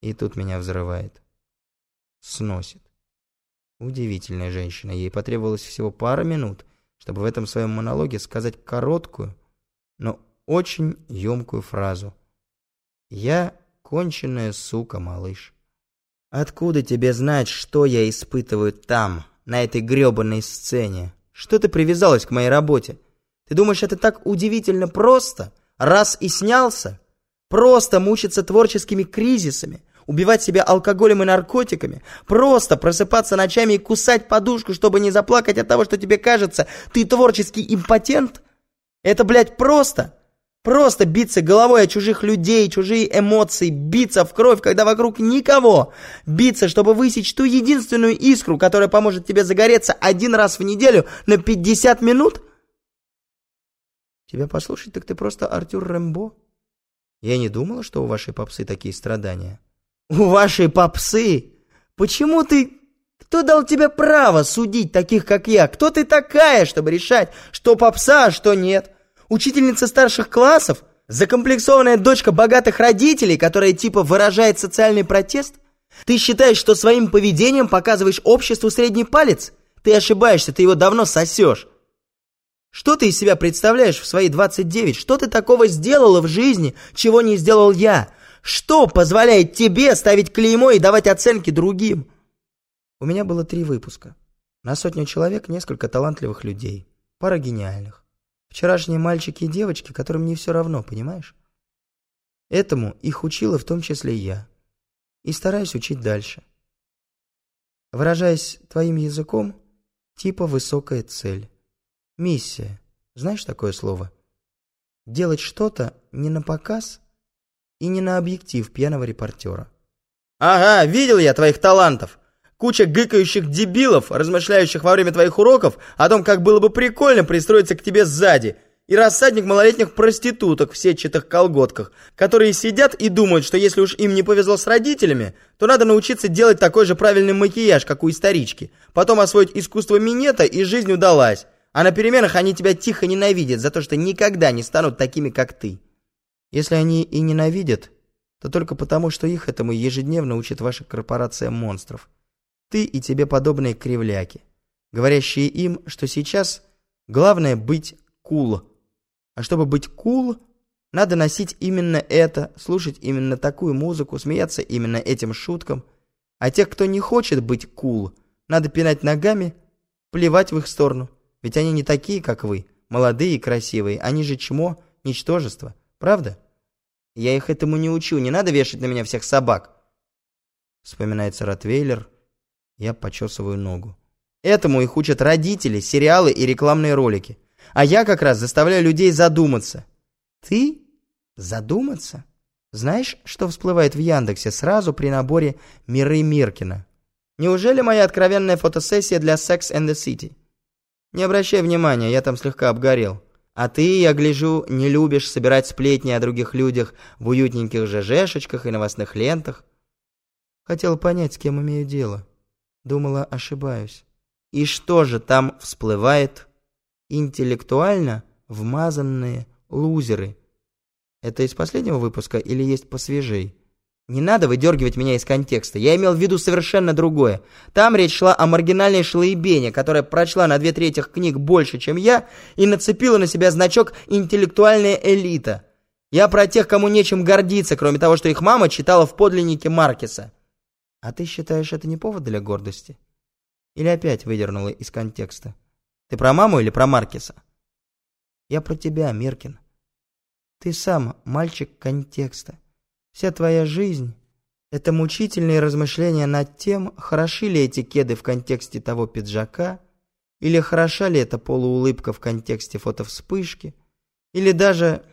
И тут меня взрывает. Сносит. Удивительная женщина. Ей потребовалось всего пара минут, чтобы в этом своем монологе сказать короткую, но очень емкую фразу. «Я конченая сука, малыш». «Откуда тебе знать, что я испытываю там, на этой грёбаной сцене? Что ты привязалась к моей работе? Ты думаешь, это так удивительно просто? Раз и снялся? Просто мучиться творческими кризисами? Убивать себя алкоголем и наркотиками, просто просыпаться ночами и кусать подушку, чтобы не заплакать от того, что тебе кажется, ты творческий импотент? Это, блядь, просто? Просто биться головой о чужих людей, чужие эмоции, биться в кровь, когда вокруг никого. Биться, чтобы высечь ту единственную искру, которая поможет тебе загореться один раз в неделю на 50 минут? Тебя послушать, так ты просто Артюр Рэмбо. Я не думала, что у вашей попсы такие страдания. У вашей попсы? Почему ты... Кто дал тебе право судить таких, как я? Кто ты такая, чтобы решать, что попса, а что нет? Учительница старших классов? Закомплексованная дочка богатых родителей, которая типа выражает социальный протест? Ты считаешь, что своим поведением показываешь обществу средний палец? Ты ошибаешься, ты его давно сосешь. Что ты из себя представляешь в свои 29? Что ты такого сделала в жизни, чего не сделал я? Что позволяет тебе ставить клеймо и давать оценки другим? У меня было три выпуска. На сотню человек несколько талантливых людей. Пара гениальных. Вчерашние мальчики и девочки, которым не все равно, понимаешь? Этому их учила в том числе я. И стараюсь учить дальше. Выражаясь твоим языком, типа высокая цель. Миссия. Знаешь такое слово? Делать что-то не на показ, и не на объектив пьяного репортера. «Ага, видел я твоих талантов! Куча гыкающих дебилов, размышляющих во время твоих уроков о том, как было бы прикольно пристроиться к тебе сзади, и рассадник малолетних проституток в сетчатых колготках, которые сидят и думают, что если уж им не повезло с родителями, то надо научиться делать такой же правильный макияж, как у исторички, потом освоить искусство минета, и жизнь удалась. А на переменах они тебя тихо ненавидят за то, что никогда не станут такими, как ты. Если они и ненавидят, то только потому, что их этому ежедневно учит ваша корпорация монстров. Ты и тебе подобные кривляки, говорящие им, что сейчас главное быть кул. А чтобы быть кул, надо носить именно это, слушать именно такую музыку, смеяться именно этим шуткам. А тех, кто не хочет быть кул, надо пинать ногами, плевать в их сторону. Ведь они не такие, как вы, молодые и красивые, они же чмо, ничтожество. Правда? Я их этому не учу, не надо вешать на меня всех собак. Вспоминается Ротвейлер. Я почесываю ногу. Этому их учат родители, сериалы и рекламные ролики. А я как раз заставляю людей задуматься. Ты? Задуматься? Знаешь, что всплывает в Яндексе сразу при наборе «Миры Миркина»? Неужели моя откровенная фотосессия для Sex and the City? Не обращай внимания, я там слегка обгорел. А ты, я гляжу, не любишь собирать сплетни о других людях в уютненьких ЖЖшечках и новостных лентах. Хотела понять, с кем имею дело. Думала, ошибаюсь. И что же там всплывает? Интеллектуально вмазанные лузеры. Это из последнего выпуска или есть посвежей? Не надо выдергивать меня из контекста. Я имел в виду совершенно другое. Там речь шла о маргинальной шлаебене, которая прочла на две трети книг больше, чем я, и нацепила на себя значок «интеллектуальная элита». Я про тех, кому нечем гордиться, кроме того, что их мама читала в подлиннике Маркеса. А ты считаешь это не повод для гордости? Или опять выдернула из контекста? Ты про маму или про Маркеса? Я про тебя, Миркин. Ты сам мальчик контекста. Вся твоя жизнь — это мучительные размышления над тем, хороши ли эти кеды в контексте того пиджака, или хороша ли эта полуулыбка в контексте фотовспышки, или даже...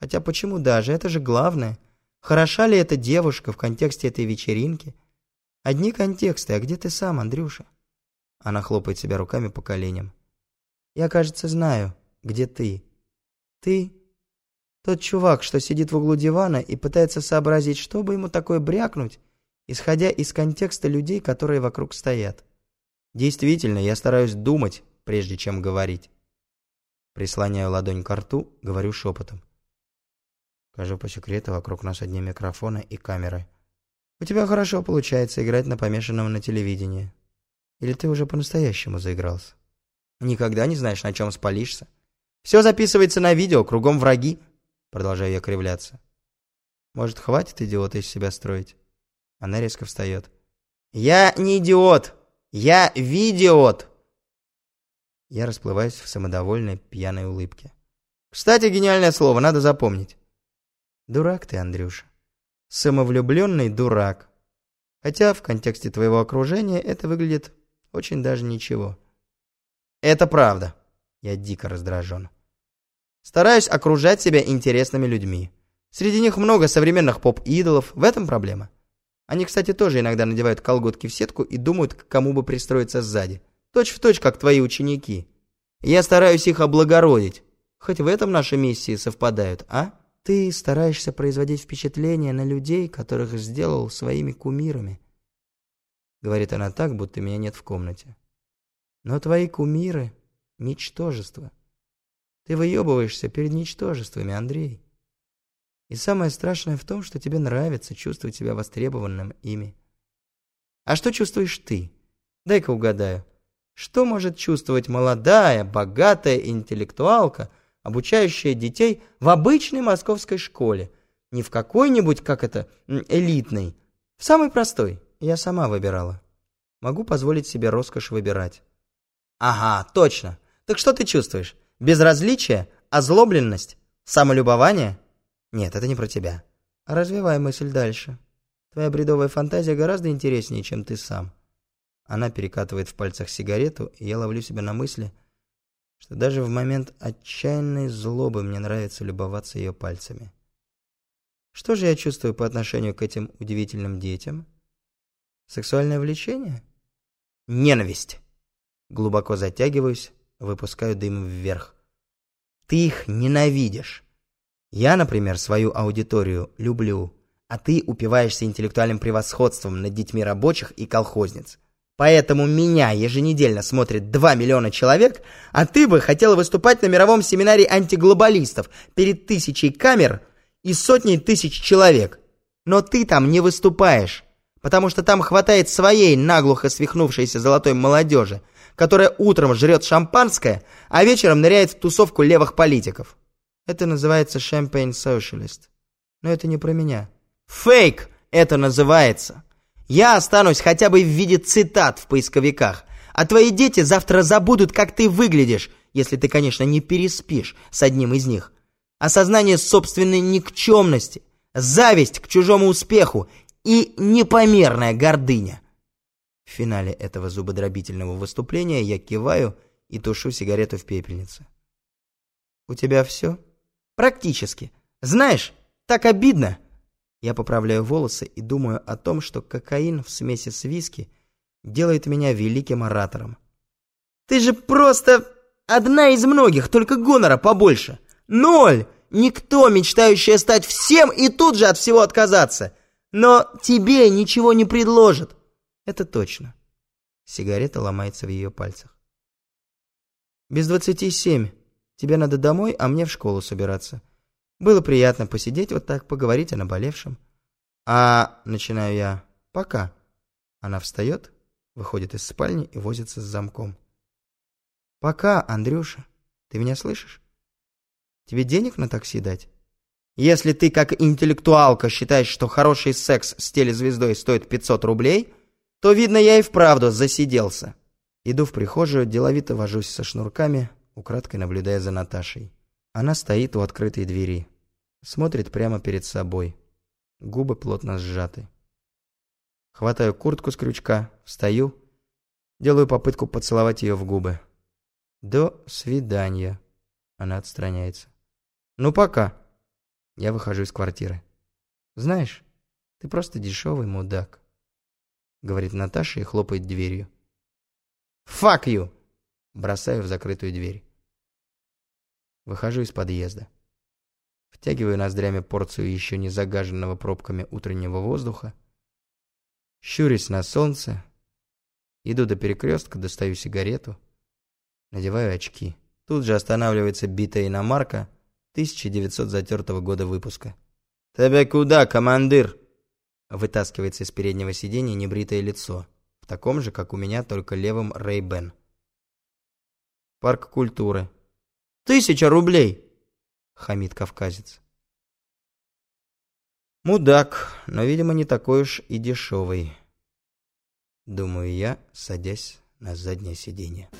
Хотя почему даже? Это же главное. Хороша ли эта девушка в контексте этой вечеринки? Одни контексты, а где ты сам, Андрюша? Она хлопает себя руками по коленям. Я, кажется, знаю, где ты. Ты тот чувак, что сидит в углу дивана и пытается сообразить, что бы ему такое брякнуть, исходя из контекста людей, которые вокруг стоят. Действительно, я стараюсь думать, прежде чем говорить. Прислоняю ладонь к рту, говорю шепотом. Скажу по секрету, вокруг нас одни микрофоны и камеры. У тебя хорошо получается играть на помешанном на телевидении. Или ты уже по-настоящему заигрался? Никогда не знаешь, на чем спалишься. Все записывается на видео, кругом враги. Продолжаю я кривляться. Может, хватит идиота из себя строить? Она резко встает. Я не идиот! Я видиот! Я расплываюсь в самодовольной пьяной улыбке. Кстати, гениальное слово, надо запомнить. Дурак ты, Андрюша. Самовлюбленный дурак. Хотя в контексте твоего окружения это выглядит очень даже ничего. Это правда. Я дико раздражен. Стараюсь окружать себя интересными людьми. Среди них много современных поп-идолов, в этом проблема. Они, кстати, тоже иногда надевают колготки в сетку и думают, к кому бы пристроиться сзади. Точь в точь, как твои ученики. Я стараюсь их облагородить. Хоть в этом наши миссии совпадают, а? Ты стараешься производить впечатление на людей, которых сделал своими кумирами. Говорит она так, будто меня нет в комнате. Но твои кумиры — ничтожество. Ты выебываешься перед ничтожествами, Андрей. И самое страшное в том, что тебе нравится чувствовать себя востребованным ими. А что чувствуешь ты? Дай-ка угадаю. Что может чувствовать молодая, богатая интеллектуалка, обучающая детей в обычной московской школе? Не в какой-нибудь, как это, элитной. В самой простой. Я сама выбирала. Могу позволить себе роскошь выбирать. Ага, точно. Так что ты чувствуешь? Безразличие? Озлобленность? Самолюбование? Нет, это не про тебя. Развивай мысль дальше. Твоя бредовая фантазия гораздо интереснее, чем ты сам. Она перекатывает в пальцах сигарету, и я ловлю себя на мысли, что даже в момент отчаянной злобы мне нравится любоваться ее пальцами. Что же я чувствую по отношению к этим удивительным детям? Сексуальное влечение? Ненависть. Глубоко затягиваюсь, выпускаю дым вверх. Ты их ненавидишь. Я, например, свою аудиторию люблю, а ты упиваешься интеллектуальным превосходством над детьми рабочих и колхозниц. Поэтому меня еженедельно смотрит 2 миллиона человек, а ты бы хотела выступать на мировом семинаре антиглобалистов перед тысячей камер и сотней тысяч человек. Но ты там не выступаешь, потому что там хватает своей наглухо свихнувшейся золотой молодежи, которая утром жрет шампанское, а вечером ныряет в тусовку левых политиков. Это называется Socialist. Но это не про меня. Фейк это называется. Я останусь хотя бы в виде цитат в поисковиках. А твои дети завтра забудут, как ты выглядишь, если ты, конечно, не переспишь с одним из них. Осознание собственной никчемности, зависть к чужому успеху и непомерная гордыня. В финале этого зубодробительного выступления я киваю и тушу сигарету в пепельнице. «У тебя все?» Практически. Знаешь, так обидно. Я поправляю волосы и думаю о том, что кокаин в смеси с виски делает меня великим оратором. Ты же просто одна из многих, только гонора побольше. Ноль! Никто, мечтающая стать всем и тут же от всего отказаться. Но тебе ничего не предложат. Это точно. Сигарета ломается в ее пальцах. Без двадцати семь. Тебе надо домой, а мне в школу собираться. Было приятно посидеть вот так, поговорить о наболевшем. А, начинаю я, пока. Она встает, выходит из спальни и возится с замком. Пока, Андрюша. Ты меня слышишь? Тебе денег на такси дать? Если ты, как интеллектуалка, считаешь, что хороший секс с телезвездой стоит 500 рублей, то, видно, я и вправду засиделся. Иду в прихожую, деловито вожусь со шнурками, украдкой наблюдая за Наташей. Она стоит у открытой двери, смотрит прямо перед собой. Губы плотно сжаты. Хватаю куртку с крючка, встаю, делаю попытку поцеловать ее в губы. «До свидания». Она отстраняется. «Ну, пока». Я выхожу из квартиры. «Знаешь, ты просто дешевый мудак», — говорит Наташа и хлопает дверью. «Fuck you!» Бросаю в закрытую дверь. Выхожу из подъезда. Втягиваю ноздрями порцию еще не загаженного пробками утреннего воздуха. Щурюсь на солнце. Иду до перекрестка, достаю сигарету. Надеваю очки. Тут же останавливается битая иномарка 1900 затертого года выпуска. «Тебе куда, командир?» Вытаскивается из переднего сиденья небритое лицо. В таком же, как у меня, только левым Рэй Бен. Парк культуры. «Тысяча рублей!» — хамит кавказец. Мудак, но, видимо, не такой уж и дешевый. Думаю я, садясь на заднее сиденье.